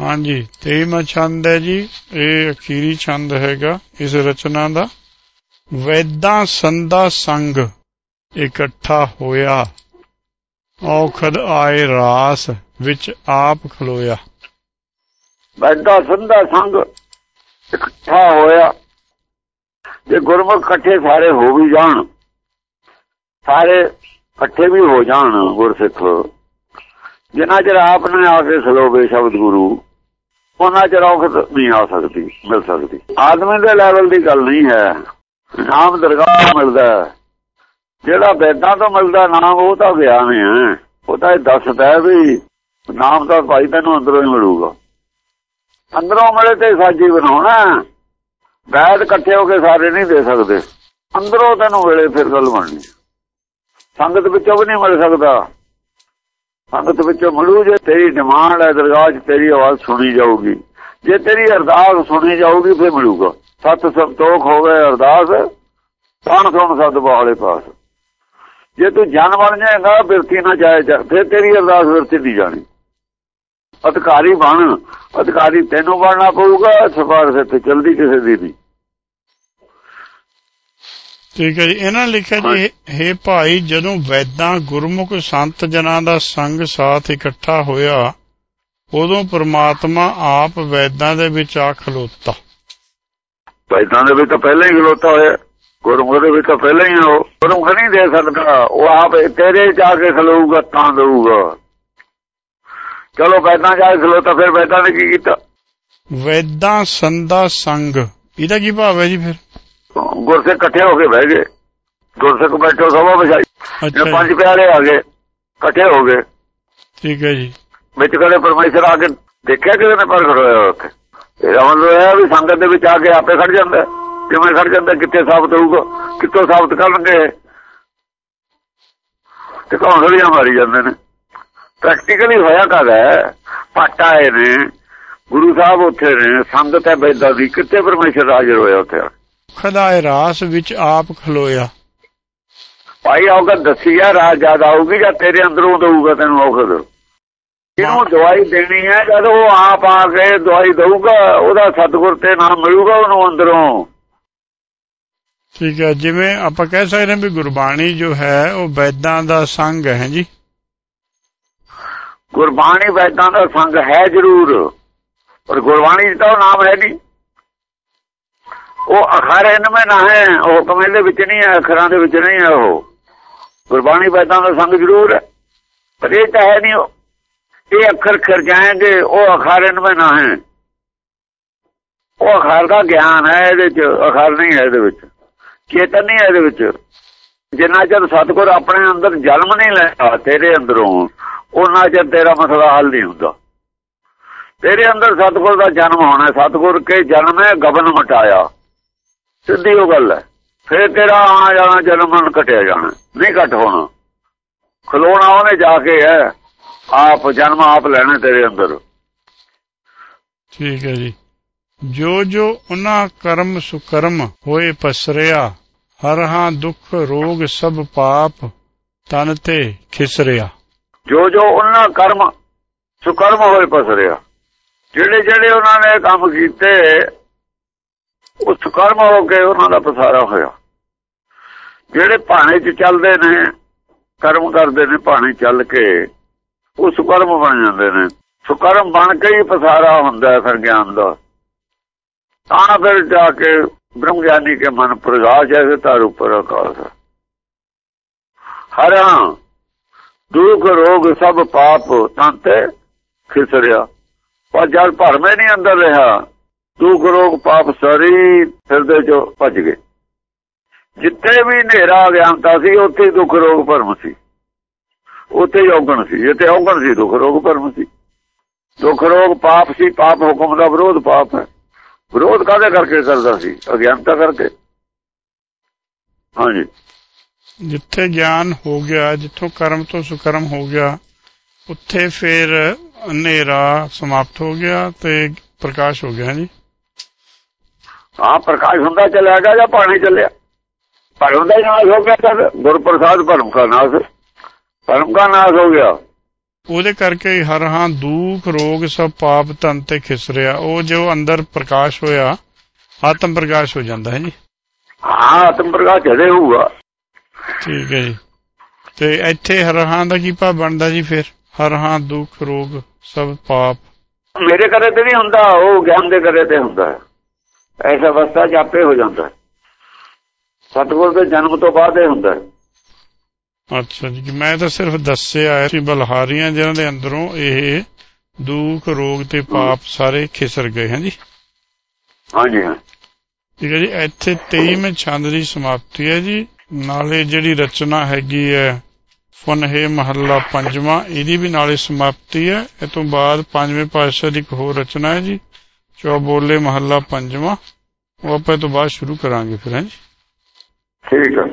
ਹਾਂਜੀ 23ਵਾਂ ਛੰਦ ਹੈ ਜੀ, ਇਹ ਅਖੀਰੀ ਛੰਦ ਹੈਗਾ, ਇਸ ਰਚਨਾ ਦਾ। ਵੈਦਾਂ ਸੰਦਾ ਸੰਗ ਇਕੱਠਾ ਹੋਇਆ। ਔਖਦ ਆਏ ਰਾਸ ਵਿੱਚ ਆਪ ਖਲੋਇਆ। ਬੈਠਾ ਸੰਧਾ ਸੰਗ ਇਕੱਠਾ ਹੋਇਆ। ਜੇ ਗੁਰਮੁਖ ਇਕੱਠੇ ਸਾਰੇ ਹੋ ਵੀ ਜਾਣ, ਸਾਰੇ ਇਕੱਠੇ ਵੀ ਹੋ ਜਾਣ ਗੁਰਸਿੱਖ, ਜਿੰਨਾ ਚਿਰ ਆਪ ਨੇ ਆ ਕੇ ਸਲੋਵੇ ਸ਼ਬਦ ਗੁਰੂ ਉਹਨਾਂ ਚ ਔਖਤ ਨਹੀਂ ਆ ਸਕਦੀ, ਮਿਲ ਸਕਦੀ। ਆਦਮੀ ਦੇ ਲੈਵਲ ਦੀ ਗੱਲ ਨਹੀਂ ਹੈ। ਨਾਮ ਦਰਗਾਹ ਮਿਲਦਾ ਹੈ। ਜਿਹੜਾ ਬੈਦਾਂ ਤੋਂ ਮਿਲਦਾ ਨਾਮ, ਉਹ ਤਾਂ ਗਿਆਨ ਹੈ ਉਹ ਤਾਂ ਇਹ ਦੱਸਦਾ ਵੀ ਨਾਮ ਤਾਂ ਭਾਈ ਤੈਨੂੰ ਅੰਦਰੋਂ ਹੀ ਮਿਲੂਗਾ। ਅੰਦਰੋਂ ਮਿਲੇ ਤੇ ਸਾਜੀ ਬਣਾਉਣਾ ਹੈ। ਵੈਦ ਇਕੱਠੇ ਹੋ ਕੇ ਸਾਰੇ ਨਹੀਂ ਦੇ ਸਕਦੇ। ਅੰਦਰੋਂ ਤੈਨੂੰ ਵੇਲੇ ਫਿਰ ਗੱਲ ਬਣਨੀ ਸੰਗਤ ਵਿੱਚੋਂ ਵੀ ਨਹੀਂ ਮਿਲ ਸਕਦਾ। ਸੰਗਤ ਵਿੱਚੋਂ ਮਿਲੂ ਜੇ ਤੇਰੀ ਡਿਮਾਂਡ ਹੈ ਦਰਗਾਹ 'ਚ ਤੇਰੀ ਆਵਾਜ਼ ਸੁਣੀ ਜਾਊਗੀ। ਜੇ ਤੇਰੀ ਅਰਦਾਸ ਸੁਣੀ ਜਾਊਗੀ, ਫਿਰ ਮਿਲੂਗਾ। ਸਤ ਸੰਤੋਖ ਹੋਵੇ ਅਰਦਾਸ ਤਣ ਸੁਣ ਸਦ ਬਾਹਲੇ ਪਾਸ। ਜੇ ਤੂੰ ਜਨ ਬਣ ਜਾਏਗਾ ਬਿਰਤੀ ਨਾ ਜਾਏ ਫਿਰ ਤੇਰੀ ਅਰਦਾਸ ਵਿਰਤੀ ਨਹੀਂ ਜਾਣੀ। ਅਧਿਕਾਰੀ ਬਣ। ਅਧਿਕਾਰੀ ਤੈਨੂੰ ਬਣਨਾ ਪਊਗਾ, ਸਿਫਾਰਸ਼ ਤੇ ਚਲਦੀ ਕਿਸੇ ਦੀ ਨਹੀਂ। ਠੀਕ ਹੈ ਜੀ। ਇਹਨਾਂ ਨੇ ਲਿਖਿਆ ਜੀ ਹੇ ਭਾਈ ਜਦੋਂ ਵੈਦਾਂ ਗੁਰਮੁਖ ਸੰਤ ਜਨਾਂ ਦਾ ਸੰਗ ਸਾਥ ਇਕੱਠਾ ਹੋਇਆ ਉਦੋਂ ਪ੍ਰਮਾਤਮਾ ਆਪ ਵੈਦਾਂ ਦੇ ਵਿੱਚ ਆ ਖਲੋਤਾ। ਪੈਦਾਂ ਦੇ ਵਿੱਚ ਤਾਂ ਪਹਿਲਾਂ ਹੀ ਖਲੋਤਾ ਹੋਇਆ। ਗੁਰਮੁਖ ਦੇ ਵਿੱਚ ਤਾਂ ਪਹਿਲਾਂ ਹੀ ਉਹ। ਗੁਰਮੁਖ ਨਹੀਂ ਦੇ ਸਕਦਾ। ਉਹ ਆਪ ਤੇਰੇ ਜਾ ਕੇ ਖਲੋਊਗਾ ਤਾਂ ਦੇਊਗਾ। ਚਲੋ ਪੈਦਾਂ ਜਾ ਕੇ ਖਲੋਤਾ ਫਿਰ ਪੈਦਾਂ ਨੇ ਕੀ ਕੀਤਾ? ਵੈਦਾਂ ਸੰਦਾ ਸੰਗ। ਇਹਦਾ ਕੀ ਭਾਵ ਹੈ ਜੀ ਫਿਰ? ਗੁਰਸਿੱਖ ਇਕੱਠੇ ਹੋ ਕੇ ਬਹਿ ਗਏ। ਗੁਰਸਿੱਖ ਬੈਠੋ ਸਭਾ ਵਿਛਾਈ। ਇਹ ਪੰਜ ਜੀ, ਪਿਆਰੇ ਆ ਗਏ ਇਕੱਠੇ ਹੋ ਗਏ। ਠੀਕ ਹੈ ਜੀ। ਵਿੱਚ ਕਦੇ ਪਰਮੇਸ਼ਰ ਆ ਕੇ ਦੇਖਿਆ ਕਿਸੇ ਨੇ ਪ੍ਰਗਟ ਹੋਇਆ ਉੱਥੇ? ਇਹਦਾ ਮਤਲਬ ਹੈ ਵੀ ਸੰਗਤ ਦੇ ਵਿੱਚ ਆ ਕੇ ਆਪੇ ਖੜ ਜਾਂਦਾ। ਹੈ। ਕਿਵੇਂ ਖੜ ਜਾਂਦਾ ਕਿੱਥੇ ਸਾਬਤ ਹੋਊਗਾ ਕਿੱਥੋਂ ਸਾਬਤ ਕਰਨਗੇ ਤੇ ਕੌਂਸਲੀਆਂ ਮਾਰੀ ਜਾਂਦੇ ਨੇ। ਪ੍ਰੈਕਟੀਕਲੀ ਹੋਇਆ ਕਦ ਹੈ? ਪੱਟ ਨੇ ਗੁਰੂ ਸਾਹਿਬ ਉੱਥੇ ਨੇ ਸੰਗਤ ਹੈ ਬੈਦਾ ਦੀ ਕਿੱਥੇ ਪਰਮੇਸ਼ਰ ਹਾਜ਼ਰ ਹੋਇਆ ਉੱਥੇ ਖਦਾਏ ਰਾਸ ਵਿੱਚ ਆਪ ਖਲੋਇਆ। ਭਾਈ ਆਉਗਾ ਦੱਸੀਆ ਰਾਜ ਜ਼ਿਆਦਾ ਆਊਗੀ ਜਾਂ ਤੇਰੇ ਅੰਦਰੋਂ ਦਊਗਾ ਤੈਨੂੰ ਔਖਦ? ਇਹਨੂੰ ਦਵਾਈ ਦੇਣੀ ਹੈ ਜਦ ਉਹ ਆਪ ਆ ਕੇ ਦਵਾਈ ਦਊਗਾ ਉਹਦਾ ਸਤਿਗੁਰ ਤੇ ਨਾਮ ਮਿਲੂਗਾ ਉਹਨੂੰ ਅੰਦਰੋਂ। ਠੀਕ ਹੈ ਜਿਵੇਂ ਆਪਾਂ ਕਹਿ ਸਕਦੇ ਹਾਂ ਵੀ ਗੁਰਬਾਣੀ ਜੋ ਹੈ ਉਹ ਵੈਦਾਂ ਦਾ ਸੰਗ ਹੈ ਜੀ। ਗੁਰਬਾਣੀ ਵੈਦਾਂ ਦਾ ਸੰਗ ਹੈ ਜ਼ਰੂਰ ਪਰ ਗੁਰਬਾਣੀ 'ਚ ਤਾਂ ਉਹ ਨਾਮ ਹੈ ਨਹੀਂ। ਉਹ ਅਖਰ ਇਨਮੇ ਨਾ ਹੈ ਉਹ ਹੁਕਮ ਦੇ ਵਿੱਚ ਨਹੀਂ ਹੈ, ਅਖਰਾਂ ਦੇ ਵਿੱਚ ਨਹੀਂ ਹੈ ਉਹ। ਗੁਰਬਾਣੀ ਵੈਦਾਂ ਦਾ ਸੰਗ ਜ਼ਰੂਰ ਹੈ, ਪਰ ਇਹ ਤਾਂ ਹੈ ਨਹੀਂ ਇਹ ਅੱਖਰ ਖਰ ਜਾਣਗੇ ਉਹ ਅਖਰ ਇਨਮੇ ਨਾ ਹੈ। ਉਹ ਅਖਰ ਦਾ ਗਿਆਨ ਹੈ ਇਹਦੇ 'ਚ, ਅਖਰ ਨਹੀਂ ਹੈ ਇਹਦੇ ਵਿੱਚ। ਚੇਤਨ ਨਹੀਂ ਹੈ ਇਹਦੇ ਵਿੱਚ। ਜਿੰਨਾ ਚਿਰ ਸਤਿਗੁਰ ਆਪਣੇ ਅੰਦਰ ਜਨਮ ਨਹੀਂ ਲੈਂਦਾ, ਤੇਰੇ ਅੰਦਰੋਂ ਉਹਨਾਂ ਚਿਰ ਤੇਰਾ ਮਸਲਾ ਹੱਲ ਨਹੀਂ ਹੁੰਦਾ। ਤੇਰੇ ਅੰਦਰ ਸਤਿਗੁਰ ਦਾ ਜਨਮ ਹੋਣਾ ਹੈ। ਸਤਿਗੁਰ ਕੇ ਜਨਮ ਹੈ, ਗਬਨ ਮਟਾਇਆ। ਸਿੱਧੀ ਉਹ ਗੱਲ ਹੈ। ਫਿਰ ਤੇਰਾ ਆ ਜਾਣਾ ਜਨਮਨ ਕਟਿਆ ਜਾਣਾ। ਨਹੀਂ ਘਟ ਹੋਣਾ। ਖਲੋਣਾ ਉਹਨੇ ਜਾ ਕੇ ਹੈ। ਆਪ ਜਨਮ ਆਪ ਲੈਣਾ ਤੇਰੇ ਅੰਦਰ। ਠੀਕ ਹੈ ਜੀ। ਜੋ ਜੋ ਉਹਨਾਂ ਕਰਮ ਸੁਕਰਮ ਹੋਏ ਪਸਰਿਆ ਹਰ ਹਾਂ ਦੁੱਖ ਰੋਗ ਸਭ ਪਾਪ ਤਨ ਤੇ ਖਿਸਰਿਆ। ਜੋ ਜੋ ਉਹਨਾਂ ਕਰਮ ਸੁਕਰਮ ਹੋਏ ਪਸਰਿਆ ਜਿਹੜੇ ਜਿਹੜੇ ਉਹਨਾਂ ਨੇ ਕੰਮ ਕੀਤੇ ਉਹ ਸੁਕਰਮ ਹੋ ਕੇ ਉਹਨਾਂ ਦਾ ਪਸਾਰਾ ਹੋਇਆ। ਜਿਹੜੇ ਭਾਣੇ 'ਚ ਚੱਲਦੇ ਨੇ, ਕਰਮ ਕਰਦੇ ਨੇ ਭਾਣੇ ਚੱਲ ਕੇ, ਉਹ ਸੁਕਰਮ ਬਣ ਜਾਂਦੇ ਨੇ। ਸੁਕਰਮ ਬਣ ਕੇ ਹੀ ਪਸਾਰਾ ਹੁੰਦਾ ਹੈ ਫਿਰ ਗਿਆਨ ਦਾ। ਤਾਂ ਫਿਰ ਜਾ ਕੇ ਬ੍ਰਹਮ ਗਿਆਨੀ ਕੇ ਮਨ ਪ੍ਰਗਾਸ਼ ਐਸੇ ਤਾਰ ਉਪਰ ਆਕਾਸ਼ ਹਰਾਂ ਦੁਖ ਰੋਗ ਸਭ ਪਾਪ ਤੰਤੇ ਖਿਸਰਿਆ ਪਰ ਜਦ ਭਰਮੇ ਨਹੀਂ ਅੰਦਰ ਰਿਹਾ। ਦੁੱਖ ਰੋਗ ਪਾਪ ਸਾਰੀ ਹਿਰਦੇ ਚੋਂ ਭੱਜ ਗਏ। ਜਿੱਥੇ ਵੀ ਹਨੇਰਾ ਅਗਿਆਨਤਾ ਸੀ, ਉੱਥੇ ਹੀ ਦੁੱਖ ਰੋਗ ਭਰਮ ਸੀ। ਉੱਥੇ ਹੀ ਔਗਣ ਸੀ, ਜਿੱਥੇ ਔਗਣ ਸੀ, ਦੁੱਖ ਰੋਗ ਭਰਮ ਸੀ। ਦੁੱਖ ਰੋਗ ਪਾਪ ਸੀ, ਪਾਪ ਹੁਕਮ ਦਾ ਵਿਰੋਧ ਪਾਪ ਹੈ। ਵਿਰੋਧ ਕਾਹਦੇ ਕਰਕੇ ਕਰਦਾ ਸੀ? ਅਗਿਆਨਤਾ ਕਰਕੇ। ਹਾਂਜੀ। ਜਿੱਥੇ ਗਿਆਨ ਹੋ ਗਿਆ, ਜਿੱਥੋਂ ਕਰਮ ਤੋਂ ਸੁਕਰਮ ਹੋ ਗਿਆ, ਉੱਥੇ ਫਿਰ ਹਨੇਰਾ ਸਮਾਪਤ ਹੋ ਗਿਆ ਤੇ ਪ੍ਰਕਾਸ਼ ਹੋ ਗਿਆ, ਜੀ। ਹਾਂ ਪ੍ਰਕਾਸ਼ ਹੁੰਦਾ ਚਲਿਆ ਗਿਆ ਜਾਂ ਪਾਣੀ ਚੱਲਿਆ? ਭਰਮ ਦਾ ਨਾਸ਼ ਹੋ ਗਿਆ ਤਾਂ ਗੁਰ ਪ੍ਰਸਾਦ ਭਰਮ ਦਾ ਨਾਸ਼। ਭਰਮ ਦਾ ਨਾਸ਼ ਹੋ ਗਿਆ। ਉਹਦੇ ਕਰਕੇ ਹੀ ਹਰ ਹਾਂ ਦੁੱਖ ਰੋਗ ਸਭ ਪਾਪ ਤਨ ਤੇ ਖਿਸਰਿਆ। ਉਹ ਜੋ ਅੰਦਰ ਪ੍ਰਕਾਸ਼ ਹੋਇਆ ਆਤਮ ਪ੍ਰਕਾਸ਼ ਹੋ ਜਾਂਦਾ ਹੈ ਜੀ। ਹਾਂ ਆਤਮ ਪ੍ਰਕਾਸ਼ ਜਦੇ ਹੋਊਗਾ। ਠੀਕ ਹੈ ਜੀ। ਤੇ ਇੱਥੇ ਹਰ ਹਾਂ ਦਾ ਕੀ ਭਾਵ ਬਣਦਾ ਜੀ ਫਿਰ? ਹਰ ਹਾਂ ਦੁੱਖ ਰੋਗ ਸਭ ਪਾਪ। ਮੇਰੇ ਕਰੇ ਤੇ ਨਹੀਂ ਹੁੰਦਾ ਉਹ ਗਿਆਨ ਦੇ ਕਰੇ ਤੇ ਹੁੰਦਾ ਐਸਾ ਅਵਸਥਾ ਆਪੇ ਹੋ ਜਾਂਦਾ ਹੈ ਸਤਿਗੁਰ ਦੇ ਜਨਮ ਤੋਂ ਬਾਅਦ ਇਹ ਹੁੰਦਾ ਹੈ ਅੱਛਾ ਜੀ ਮੈਂ ਤਾਂ ਸਿਰਫ ਦੱਸਿਆ ਹੈ ਕਿ ਬਲਹਾਰੀਆਂ ਜਿਨ੍ਹਾਂ ਦੇ ਅੰਦਰੋਂ ਇਹ ਦੁੱਖ ਰੋਗ ਤੇ ਪਾਪ ਸਾਰੇ ਖਿਸਰ ਗਏ ਹਨ ਜੀ ਹਾਂਜੀ ਹਾਂ ਠੀਕ ਹੈ ਜੀ ਇੱਥੇ 23ਵੇਂ ਛੰਦ ਦੀ ਸਮਾਪਤੀ ਹੈ ਜੀ ਨਾਲੇ ਜਿਹੜੀ ਰਚਨਾ ਹੈਗੀ ਹੈ ਫਨਹੇ ਮਹੱਲਾ ਪੰਜਵਾਂ ਇਹਦੀ ਵੀ ਨਾਲੇ ਸਮਾਪਤੀ ਹੈ ਇਹ ਤੋਂ ਬਾਅਦ ਪੰਜਵੇਂ ਪਾਤਸ਼ਾਹ ਦੀ ਇੱਕ ਹੋਰ ਰਚਨਾ ਹੈ ਜੀ ਚੌਬੋਲੇ ਮਹੱਲਾ ਪੰਜਵਾਂ ਉਹ ਆਪਾਂ ਇਹ ਤੋਂ ਬਾਅਦ ਸ਼ੁਰੂ ਕਰਾਂਗੇ ਫਿਰ ਹਾਂਜੀ ਠੀਕ ਹੈ।